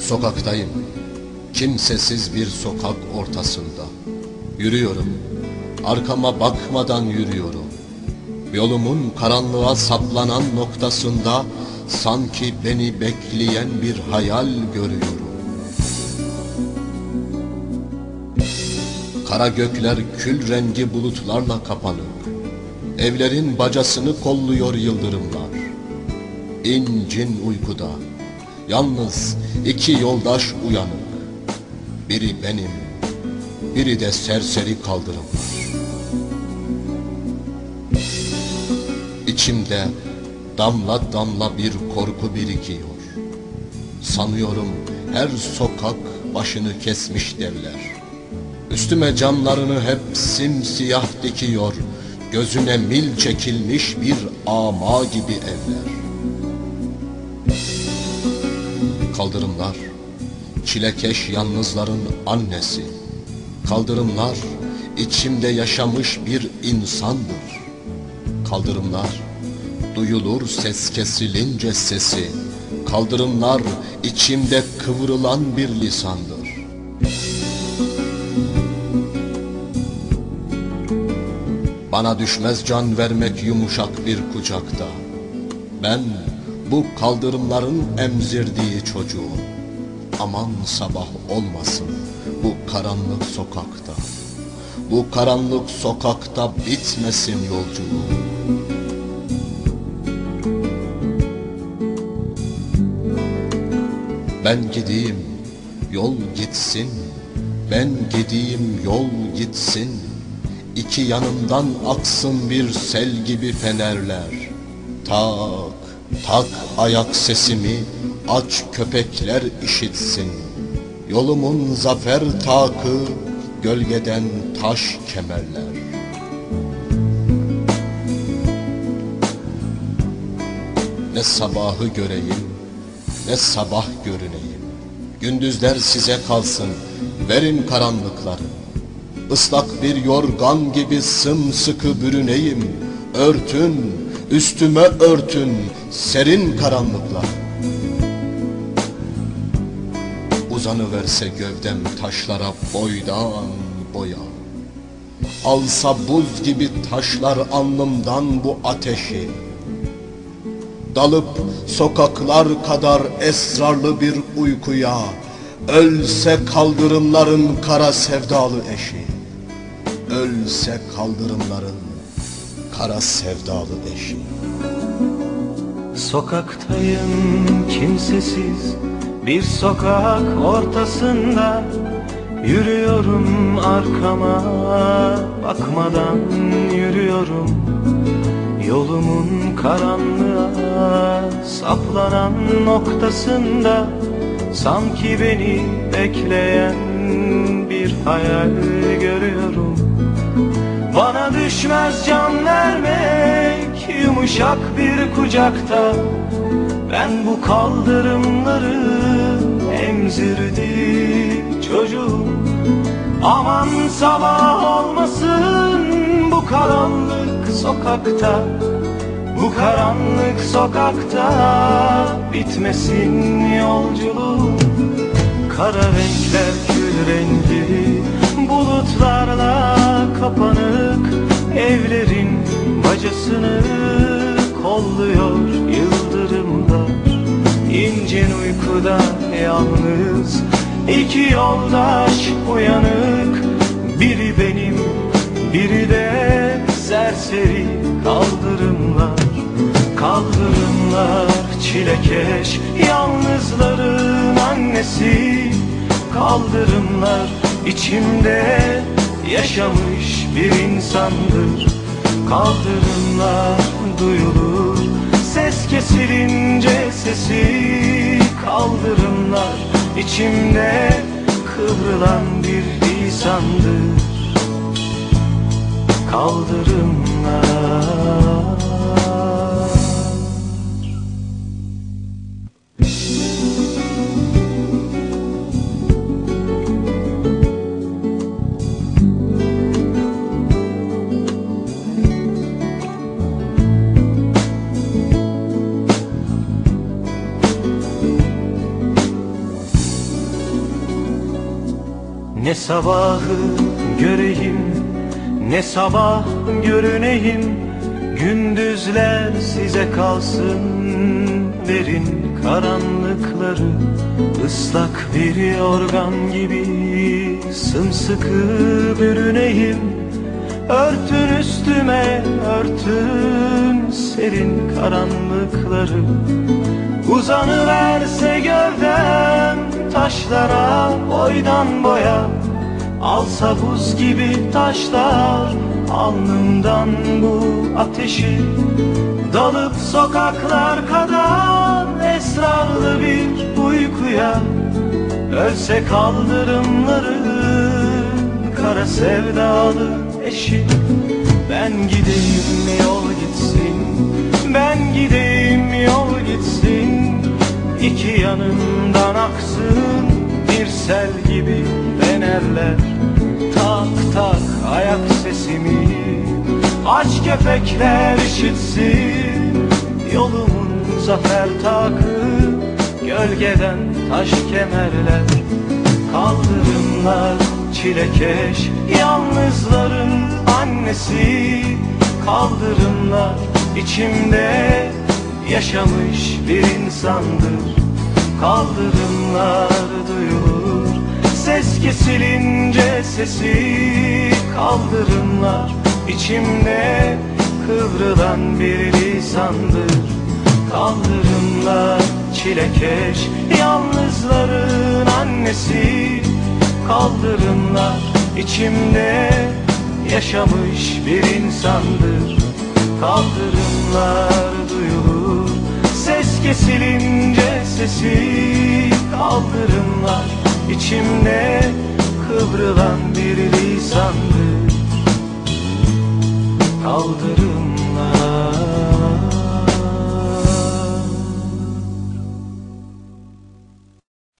Sokaktayım. Kimsesiz bir sokak ortasında. Yürüyorum. Arkama bakmadan yürüyorum. Yolumun karanlığa saplanan noktasında sanki beni bekleyen bir hayal görüyorum. Kara gökler kül rengi bulutlarla kapanık. Evlerin bacasını kolluyor yıldırımlar. İncin uykuda. Yalnız iki yoldaş uyanık. Biri benim, biri de serseri kaldırımlar. İçimde damla damla bir korku birikiyor. Sanıyorum her sokak başını kesmiş devler. Üstüme camlarını hep simsiyah dikiyor. Gözüne mil çekilmiş bir ama gibi evler. Kaldırımlar, çilekeş yalnızların annesi. Kaldırımlar, içimde yaşamış bir insandır. Kaldırımlar, duyulur ses kesilince sesi. Kaldırımlar, içimde kıvrılan bir lisandır. Bana düşmez can vermek yumuşak bir kucakta. Ben bu kaldırımların emzirdiği çocuğum. Aman sabah olmasın bu karanlık sokakta. Bu karanlık sokakta bitmesin yolculuğum. Ben gideyim, yol gitsin. Ben gideyim, yol gitsin. İki yanımdan aksın bir sel gibi fenerler. Tak, tak ayak sesimi aç köpekler işitsin. Yolumun zafer takı gölgeden taş kemerler. Ne sabahı göreyim, ne sabah görüneyim. Gündüzler size kalsın, verin karanlıkları. Islak bir yorgan gibi sımsıkı bürüneyim. Örtün, üstüme örtün, serin karanlıklar. Uzanıverse gövdem taşlara boydan boya. Alsa buz gibi taşlar alnımdan bu ateşi. Dalıp sokaklar kadar esrarlı bir uykuya Ölse kaldırımların kara sevdalı eşi Ölse kaldırımların kara sevdalı eşi. Sokaktayım kimsesiz bir sokak ortasında Yürüyorum arkama bakmadan yürüyorum Yolumun karanlığa saplanan noktasında Sanki beni bekleyen bir hayal görüyorum. Bana düşmez can vermek yumuşak bir kucakta. Ben bu kaldırımları emzirdi çocuğum Aman sabah olmasın bu karanlık sokakta Bu karanlık sokakta bitmesin yolculuğum Kara renkler kül rengi bulutlarla kapanık Evlerin bacasını kolluyor yıldırımlar. İncin uykuda yalnız iki yoldaş uyanık. Biri benim biri de serseri kaldırımlar. Kaldırımlar çilekeş yalnızların annesi. Kaldırımlar içimde yaşamış bir insandır. Kaldırımlar duyulur ses kesilince sesi. Kaldırımlar içimde kıvrılan bir lisandır. Kaldırımlar Ne sabahı göreyim Ne sabah görüneyim. Gündüzler size kalsın Verin karanlıkları. Islak bir yorgan gibi Sımsıkı bürüneyim. Örtün üstüme örtün serin karanlıkları. Uzanıverse gövdem taşlara boydan boya. Alsa buz gibi taşlar alnımdan bu ateşi. Dalıp sokaklar kadar esrarlı bir uykuya. Ölse kaldırımların kara sevdalı eşi Ben gideyim yol gitsin. Ben gideyim yol gitsin. İki yanımdan aksın. Bir sel gibi fenerler. Tak tak ayak sesimi. Aç köpekler işitsin. Yolumun zafer takı. Gölgeden taş kemerler. Kaldırımlar çilekeş. Yalnızların annesi Kaldırımlar içimde yaşamış bir insandır. Kaldırımlar duyulur Ses kesilince sesi Kaldırımlar içimde kıvrılan bir lisandır. Kaldırımlar çilekeş Yalnızların annesi. Kaldırımlar içimde yaşamış bir insandır. Kaldırımlar duyulur. Ses kesilince sesi Kaldırımlar. İçimde kıvrılan bir lisandır. Kaldırımlar